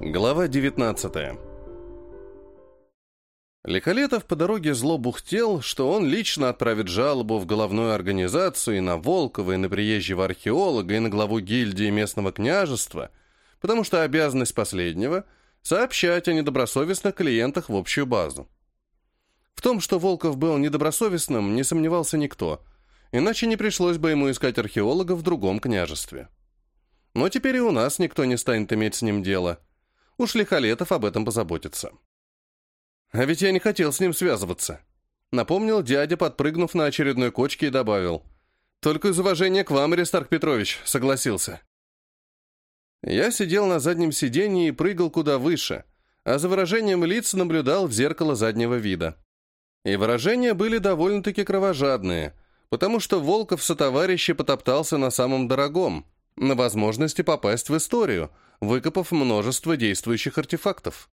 Глава 19 Лихолетов по дороге зло бухтел, что он лично отправит жалобу в головную организацию и на Волкова, и на приезжего археолога, и на главу гильдии местного княжества, потому что обязанность последнего — сообщать о недобросовестных клиентах в общую базу. В том, что Волков был недобросовестным, не сомневался никто, иначе не пришлось бы ему искать археолога в другом княжестве. Но теперь и у нас никто не станет иметь с ним дело. Уж Лихолетов об этом позаботится. А ведь я не хотел с ним связываться. Напомнил дядя, подпрыгнув на очередной кочке и добавил. Только из уважения к вам, Аристарх Петрович, согласился. Я сидел на заднем сиденье и прыгал куда выше, а за выражением лиц наблюдал в зеркало заднего вида. И выражения были довольно-таки кровожадные, потому что Волков со товарищи потоптался на самом дорогом, на возможности попасть в историю, выкопав множество действующих артефактов.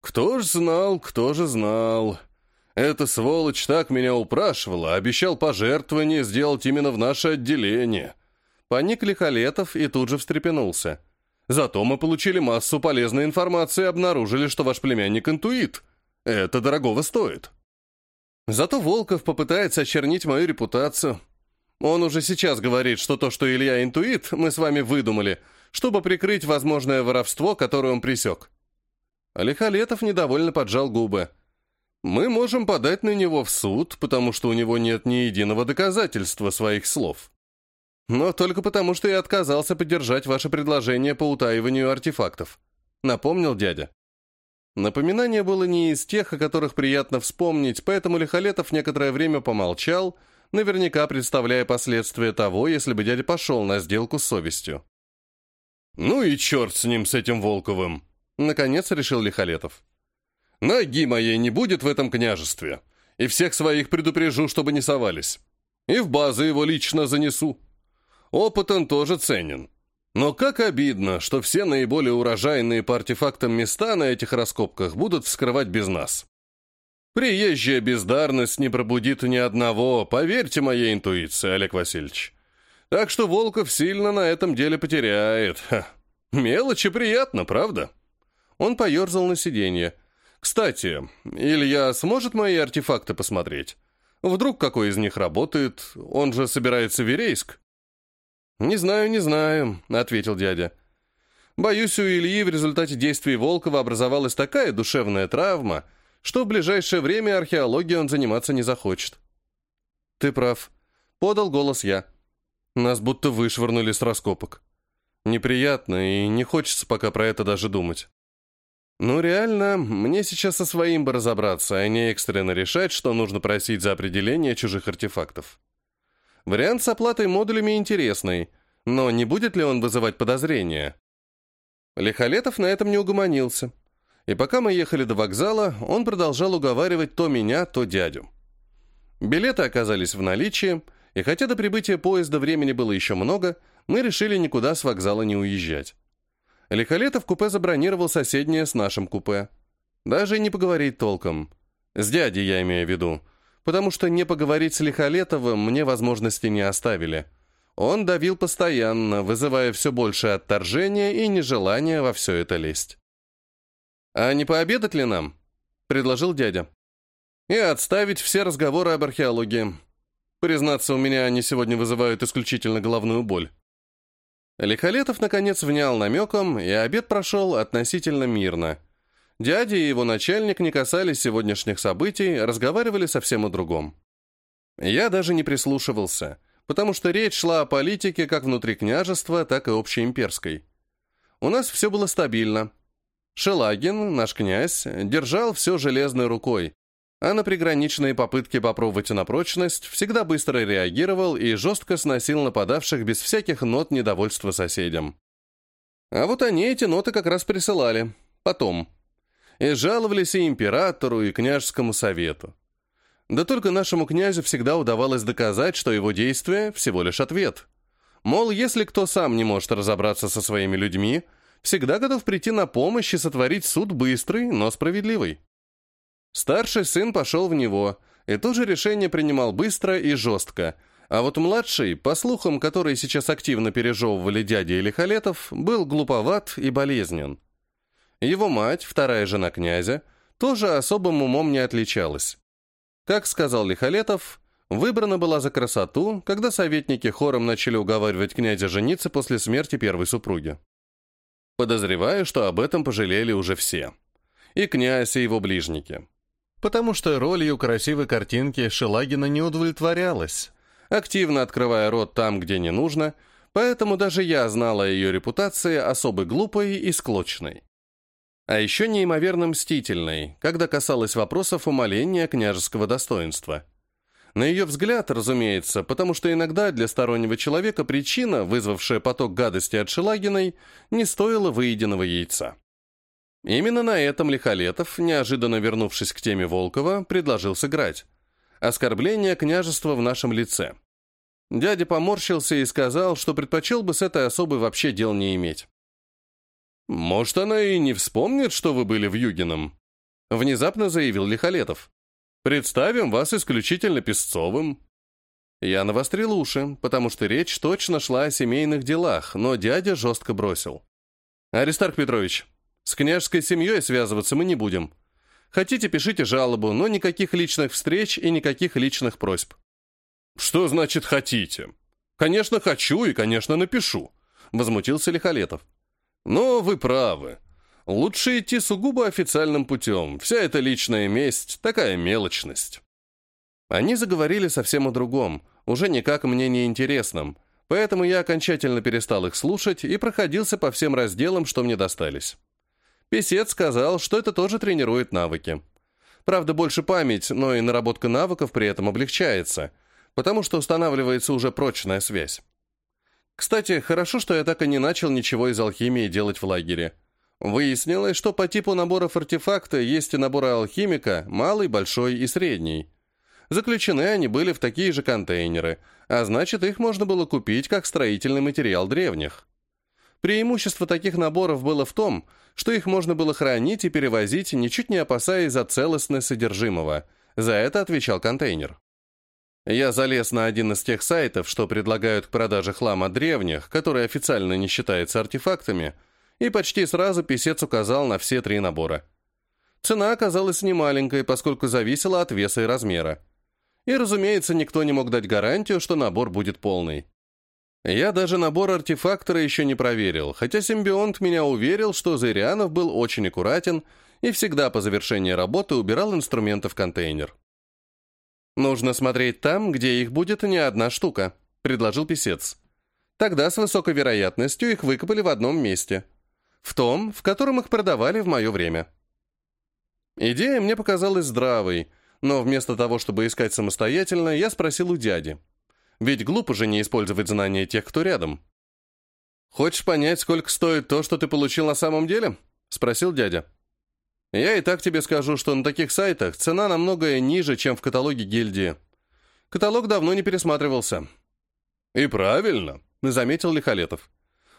«Кто ж знал, кто же знал. Эта сволочь так меня упрашивала, обещал пожертвование сделать именно в наше отделение». Паник Лихолетов и тут же встрепенулся. «Зато мы получили массу полезной информации и обнаружили, что ваш племянник интуит. Это дорогого стоит». Зато Волков попытается очернить мою репутацию. Он уже сейчас говорит, что то, что Илья интуит, мы с вами выдумали, чтобы прикрыть возможное воровство, которое он пресек. Лихолетов недовольно поджал губы. Мы можем подать на него в суд, потому что у него нет ни единого доказательства своих слов. Но только потому, что я отказался поддержать ваше предложение по утаиванию артефактов. Напомнил дядя. Напоминание было не из тех, о которых приятно вспомнить, поэтому Лихолетов некоторое время помолчал, наверняка представляя последствия того, если бы дядя пошел на сделку с совестью. «Ну и черт с ним, с этим Волковым!» — наконец решил Лихолетов. «Ноги моей не будет в этом княжестве, и всех своих предупрежу, чтобы не совались. И в базы его лично занесу. Опыт он тоже ценен. Но как обидно, что все наиболее урожайные по артефактам места на этих раскопках будут вскрывать без нас. Приезжая бездарность не пробудит ни одного, поверьте моей интуиции, Олег Васильевич. Так что Волков сильно на этом деле потеряет. Ха. Мелочи приятно, правда? Он поерзал на сиденье. Кстати, Илья сможет мои артефакты посмотреть? Вдруг какой из них работает? Он же собирается в Верейск. «Не знаю, не знаю», — ответил дядя. «Боюсь, у Ильи в результате действий Волкова образовалась такая душевная травма, что в ближайшее время археологией он заниматься не захочет». «Ты прав», — подал голос я. «Нас будто вышвырнули с раскопок. Неприятно, и не хочется пока про это даже думать». «Ну, реально, мне сейчас со своим бы разобраться, а не экстренно решать, что нужно просить за определение чужих артефактов». Вариант с оплатой модулями интересный, но не будет ли он вызывать подозрения? Лихолетов на этом не угомонился. И пока мы ехали до вокзала, он продолжал уговаривать то меня, то дядю. Билеты оказались в наличии, и хотя до прибытия поезда времени было еще много, мы решили никуда с вокзала не уезжать. Лихолетов купе забронировал соседнее с нашим купе. Даже не поговорить толком. С дядей я имею в виду, потому что не поговорить с Лихолетовым мне возможности не оставили. Он давил постоянно, вызывая все большее отторжение и нежелание во все это лезть. «А не пообедать ли нам?» — предложил дядя. «И отставить все разговоры об археологии. Признаться, у меня они сегодня вызывают исключительно головную боль». Лихолетов, наконец, внял намеком, и обед прошел относительно мирно — Дядя и его начальник не касались сегодняшних событий, разговаривали совсем о другом. Я даже не прислушивался, потому что речь шла о политике как внутри княжества, так и общеимперской. У нас все было стабильно. Шелагин, наш князь, держал все железной рукой, а на приграничные попытки попробовать на прочность всегда быстро реагировал и жестко сносил нападавших без всяких нот недовольства соседям. А вот они эти ноты как раз присылали. Потом и жаловались и императору, и княжескому совету. Да только нашему князю всегда удавалось доказать, что его действие – всего лишь ответ. Мол, если кто сам не может разобраться со своими людьми, всегда готов прийти на помощь и сотворить суд быстрый, но справедливый. Старший сын пошел в него, и тоже решение принимал быстро и жестко, а вот младший, по слухам, которые сейчас активно пережевывали дядя или Халетов, был глуповат и болезнен. Его мать, вторая жена князя, тоже особым умом не отличалась. Как сказал Лихолетов, выбрана была за красоту, когда советники хором начали уговаривать князя жениться после смерти первой супруги. Подозреваю, что об этом пожалели уже все. И князь, и его ближники. Потому что ролью красивой картинки Шелагина не удовлетворялась, активно открывая рот там, где не нужно, поэтому даже я знала о ее репутации особо глупой и склочной. А еще неимоверно мстительной, когда касалось вопросов умаления княжеского достоинства. На ее взгляд, разумеется, потому что иногда для стороннего человека причина, вызвавшая поток гадости от Шелагиной, не стоила выеденного яйца. Именно на этом Лихолетов, неожиданно вернувшись к теме Волкова, предложил сыграть. Оскорбление княжества в нашем лице. Дядя поморщился и сказал, что предпочел бы с этой особой вообще дел не иметь. «Может, она и не вспомнит, что вы были в Югином?» Внезапно заявил Лихолетов. Представим вас исключительно Песцовым». Я навострил уши, потому что речь точно шла о семейных делах, но дядя жестко бросил. «Аристарх Петрович, с княжеской семьей связываться мы не будем. Хотите, пишите жалобу, но никаких личных встреч и никаких личных просьб». «Что значит «хотите»?» «Конечно, хочу и, конечно, напишу», — возмутился Лихолетов. «Но вы правы. Лучше идти сугубо официальным путем. Вся эта личная месть — такая мелочность. Они заговорили совсем о другом, уже никак мне не интересном, поэтому я окончательно перестал их слушать и проходился по всем разделам, что мне достались. Песец сказал, что это тоже тренирует навыки. Правда, больше память, но и наработка навыков при этом облегчается, потому что устанавливается уже прочная связь. Кстати, хорошо, что я так и не начал ничего из алхимии делать в лагере. Выяснилось, что по типу наборов артефакта есть и наборы алхимика, малый, большой и средний. Заключены они были в такие же контейнеры, а значит, их можно было купить как строительный материал древних. Преимущество таких наборов было в том, что их можно было хранить и перевозить, ничуть не опасаясь за целостность содержимого. За это отвечал контейнер. Я залез на один из тех сайтов, что предлагают к продаже хлама древних, который официально не считается артефактами – и почти сразу писец указал на все три набора. Цена оказалась немаленькой, поскольку зависела от веса и размера. И, разумеется, никто не мог дать гарантию, что набор будет полный. Я даже набор артефактора еще не проверил, хотя симбионт меня уверил, что Зырянов был очень аккуратен и всегда по завершении работы убирал инструменты в контейнер. «Нужно смотреть там, где их будет не одна штука», — предложил писец. «Тогда с высокой вероятностью их выкопали в одном месте. В том, в котором их продавали в мое время. Идея мне показалась здравой, но вместо того, чтобы искать самостоятельно, я спросил у дяди. Ведь глупо же не использовать знания тех, кто рядом. «Хочешь понять, сколько стоит то, что ты получил на самом деле?» — спросил дядя. «Я и так тебе скажу, что на таких сайтах цена намного ниже, чем в каталоге гильдии. Каталог давно не пересматривался». «И правильно», — заметил Лихолетов.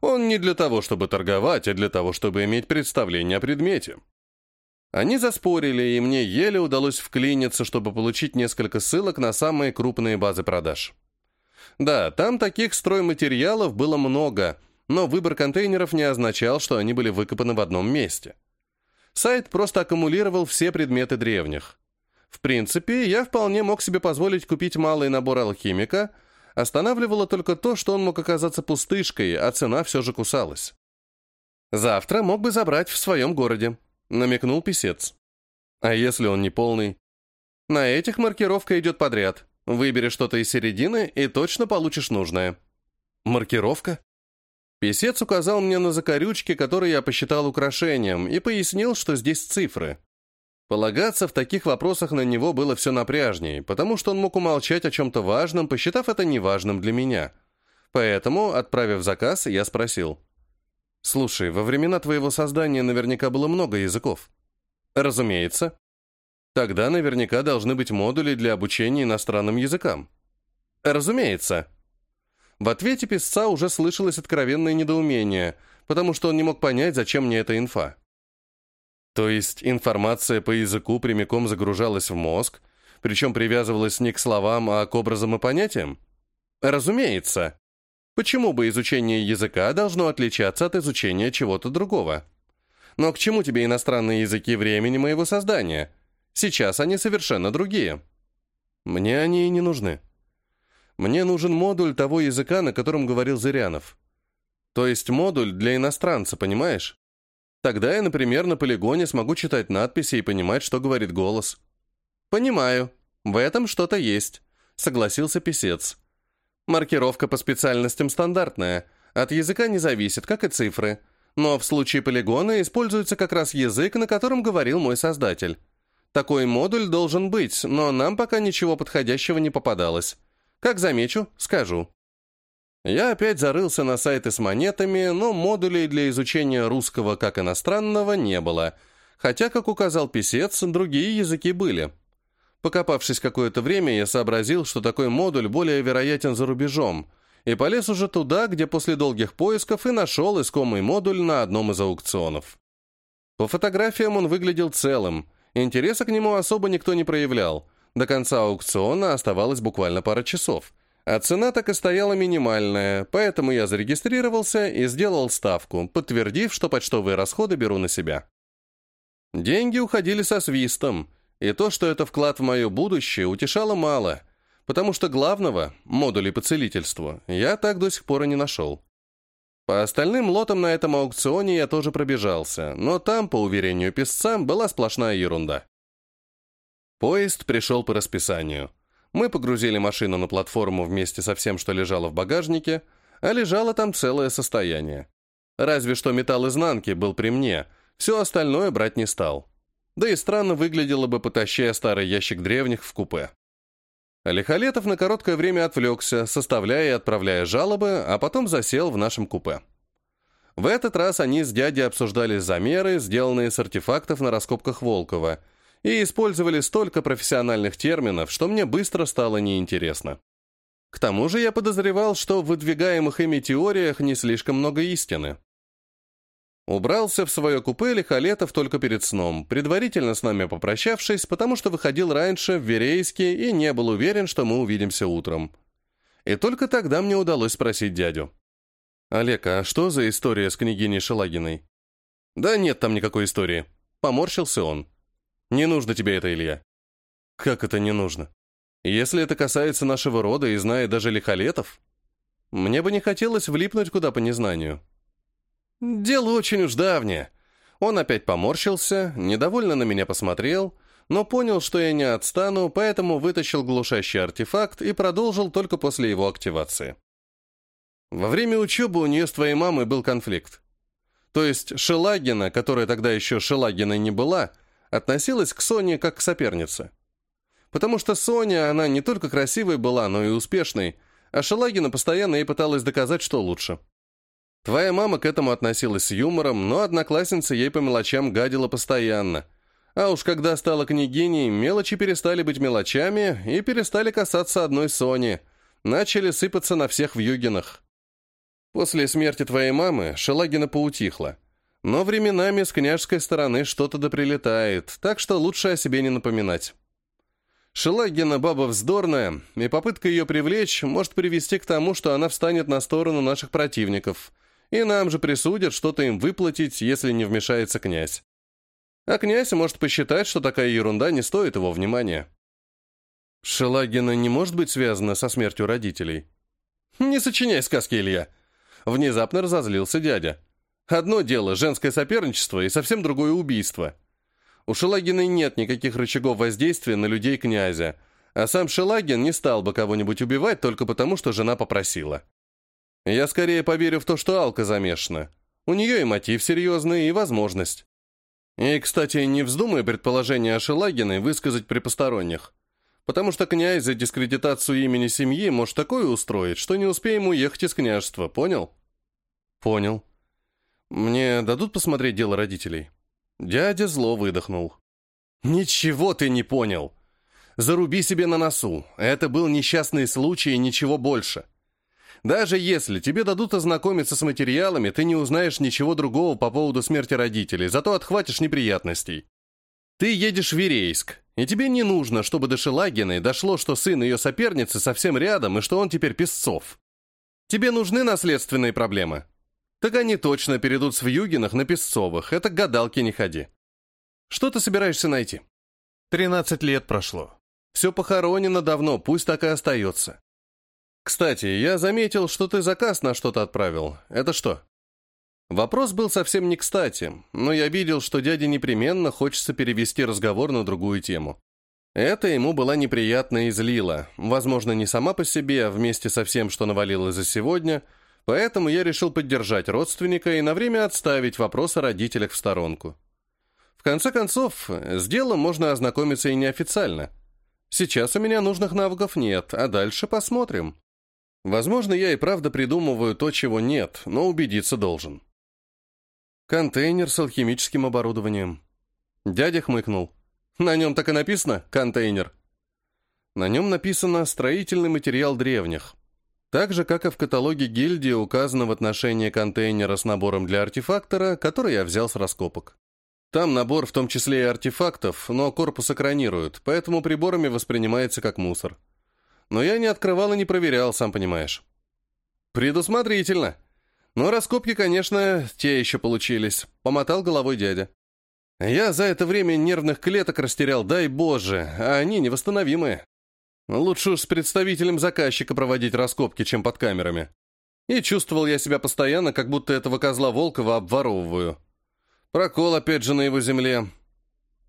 Он не для того, чтобы торговать, а для того, чтобы иметь представление о предмете. Они заспорили, и мне еле удалось вклиниться, чтобы получить несколько ссылок на самые крупные базы продаж. Да, там таких стройматериалов было много, но выбор контейнеров не означал, что они были выкопаны в одном месте. Сайт просто аккумулировал все предметы древних. В принципе, я вполне мог себе позволить купить малый набор алхимика – Останавливало только то, что он мог оказаться пустышкой, а цена все же кусалась. «Завтра мог бы забрать в своем городе», — намекнул писец. «А если он не полный?» «На этих маркировка идет подряд. Выбери что-то из середины и точно получишь нужное». «Маркировка?» Писец указал мне на закорючки, которые я посчитал украшением, и пояснил, что здесь цифры. Полагаться в таких вопросах на него было все напряжнее, потому что он мог умолчать о чем-то важном, посчитав это неважным для меня. Поэтому, отправив заказ, я спросил. «Слушай, во времена твоего создания наверняка было много языков». «Разумеется». «Тогда наверняка должны быть модули для обучения иностранным языкам». «Разумеется». В ответе писца уже слышалось откровенное недоумение, потому что он не мог понять, зачем мне эта инфа. То есть информация по языку прямиком загружалась в мозг, причем привязывалась не к словам, а к образам и понятиям? Разумеется. Почему бы изучение языка должно отличаться от изучения чего-то другого? Но к чему тебе иностранные языки времени моего создания? Сейчас они совершенно другие. Мне они и не нужны. Мне нужен модуль того языка, на котором говорил Зырянов. То есть модуль для иностранца, понимаешь? Тогда я, например, на полигоне смогу читать надписи и понимать, что говорит голос. Понимаю. В этом что-то есть, согласился писец. Маркировка по специальностям стандартная, от языка не зависит, как и цифры. Но в случае полигона используется как раз язык, на котором говорил мой создатель. Такой модуль должен быть, но нам пока ничего подходящего не попадалось. Как замечу, скажу. Я опять зарылся на сайты с монетами, но модулей для изучения русского как иностранного не было, хотя, как указал писец, другие языки были. Покопавшись какое-то время, я сообразил, что такой модуль более вероятен за рубежом, и полез уже туда, где после долгих поисков и нашел искомый модуль на одном из аукционов. По фотографиям он выглядел целым, интереса к нему особо никто не проявлял. До конца аукциона оставалось буквально пара часов – а цена так и стояла минимальная, поэтому я зарегистрировался и сделал ставку, подтвердив, что почтовые расходы беру на себя. Деньги уходили со свистом, и то, что это вклад в мое будущее, утешало мало, потому что главного, модулей по целительству, я так до сих пор и не нашел. По остальным лотам на этом аукционе я тоже пробежался, но там, по уверению писца, была сплошная ерунда. Поезд пришел по расписанию. Мы погрузили машину на платформу вместе со всем, что лежало в багажнике, а лежало там целое состояние. Разве что металл изнанки был при мне, все остальное брать не стал. Да и странно выглядело бы, потащая старый ящик древних в купе. Лихолетов на короткое время отвлекся, составляя и отправляя жалобы, а потом засел в нашем купе. В этот раз они с дядей обсуждали замеры, сделанные с артефактов на раскопках Волкова – и использовали столько профессиональных терминов, что мне быстро стало неинтересно. К тому же я подозревал, что в выдвигаемых ими теориях не слишком много истины. Убрался в свое купе Лихолетов только перед сном, предварительно с нами попрощавшись, потому что выходил раньше в Верейске и не был уверен, что мы увидимся утром. И только тогда мне удалось спросить дядю. «Олег, а что за история с княгиней Шелагиной?» «Да нет там никакой истории», — поморщился он. Не нужно тебе это, Илья. Как это не нужно? Если это касается нашего рода и знает даже лихолетов, мне бы не хотелось влипнуть куда по незнанию. Дело очень уж давнее. Он опять поморщился, недовольно на меня посмотрел, но понял, что я не отстану, поэтому вытащил глушащий артефакт и продолжил только после его активации. Во время учебы у нее с твоей мамой был конфликт. То есть Шелагина, которая тогда еще Шелагиной не была, — относилась к Соне как к сопернице. Потому что Соня, она не только красивой была, но и успешной, а Шелагина постоянно ей пыталась доказать, что лучше. Твоя мама к этому относилась с юмором, но одноклассница ей по мелочам гадила постоянно. А уж когда стала княгиней, мелочи перестали быть мелочами и перестали касаться одной Сони. Начали сыпаться на всех в югинах. После смерти твоей мамы Шелагина поутихла. Но временами с княжской стороны что-то доприлетает, так что лучше о себе не напоминать. Шелагина баба вздорная, и попытка ее привлечь может привести к тому, что она встанет на сторону наших противников, и нам же присудят что-то им выплатить, если не вмешается князь. А князь может посчитать, что такая ерунда не стоит его внимания. Шелагина не может быть связана со смертью родителей. «Не сочиняй сказки, Илья!» Внезапно разозлился дядя. Одно дело – женское соперничество и совсем другое – убийство. У Шелагиной нет никаких рычагов воздействия на людей князя, а сам Шелагин не стал бы кого-нибудь убивать только потому, что жена попросила. Я скорее поверю в то, что Алка замешана. У нее и мотив серьезный, и возможность. И, кстати, не вздумай предположение о Шелагиной высказать при посторонних. Потому что князь за дискредитацию имени семьи может такое устроить, что не успеем уехать из княжества, понял? Понял. «Мне дадут посмотреть дело родителей?» Дядя зло выдохнул. «Ничего ты не понял. Заруби себе на носу. Это был несчастный случай и ничего больше. Даже если тебе дадут ознакомиться с материалами, ты не узнаешь ничего другого по поводу смерти родителей, зато отхватишь неприятностей. Ты едешь в Верейск, и тебе не нужно, чтобы до Шелагиной дошло, что сын ее соперницы совсем рядом и что он теперь Песцов. Тебе нужны наследственные проблемы?» Так они точно перейдут с Вьюгинах на Песцовых, это к гадалке не ходи. Что ты собираешься найти? Тринадцать лет прошло. Все похоронено давно, пусть так и остается. Кстати, я заметил, что ты заказ на что-то отправил. Это что? Вопрос был совсем не кстати, но я видел, что дяде непременно хочется перевести разговор на другую тему. Это ему была неприятно и злило, возможно, не сама по себе, а вместе со всем, что навалилось за сегодня, поэтому я решил поддержать родственника и на время отставить вопрос о родителях в сторонку. В конце концов, с делом можно ознакомиться и неофициально. Сейчас у меня нужных навыков нет, а дальше посмотрим. Возможно, я и правда придумываю то, чего нет, но убедиться должен. Контейнер с алхимическим оборудованием. Дядя хмыкнул. На нем так и написано «контейнер». На нем написано «строительный материал древних». Так же, как и в каталоге гильдии указано в отношении контейнера с набором для артефактора, который я взял с раскопок. Там набор в том числе и артефактов, но корпус экранируют, поэтому приборами воспринимается как мусор. Но я не открывал и не проверял, сам понимаешь. Предусмотрительно. Но раскопки, конечно, те еще получились. Помотал головой дядя. Я за это время нервных клеток растерял, дай боже, а они невосстановимые. Лучше уж с представителем заказчика проводить раскопки, чем под камерами. И чувствовал я себя постоянно, как будто этого козла Волкова обворовываю. Прокол опять же на его земле.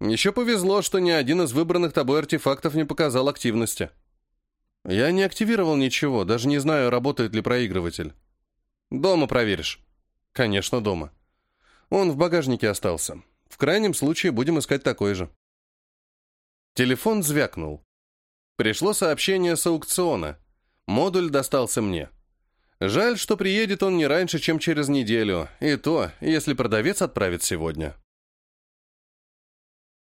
Еще повезло, что ни один из выбранных тобой артефактов не показал активности. Я не активировал ничего, даже не знаю, работает ли проигрыватель. Дома проверишь. Конечно, дома. Он в багажнике остался. В крайнем случае будем искать такой же. Телефон звякнул. Пришло сообщение с аукциона. Модуль достался мне. Жаль, что приедет он не раньше, чем через неделю, и то, если продавец отправит сегодня.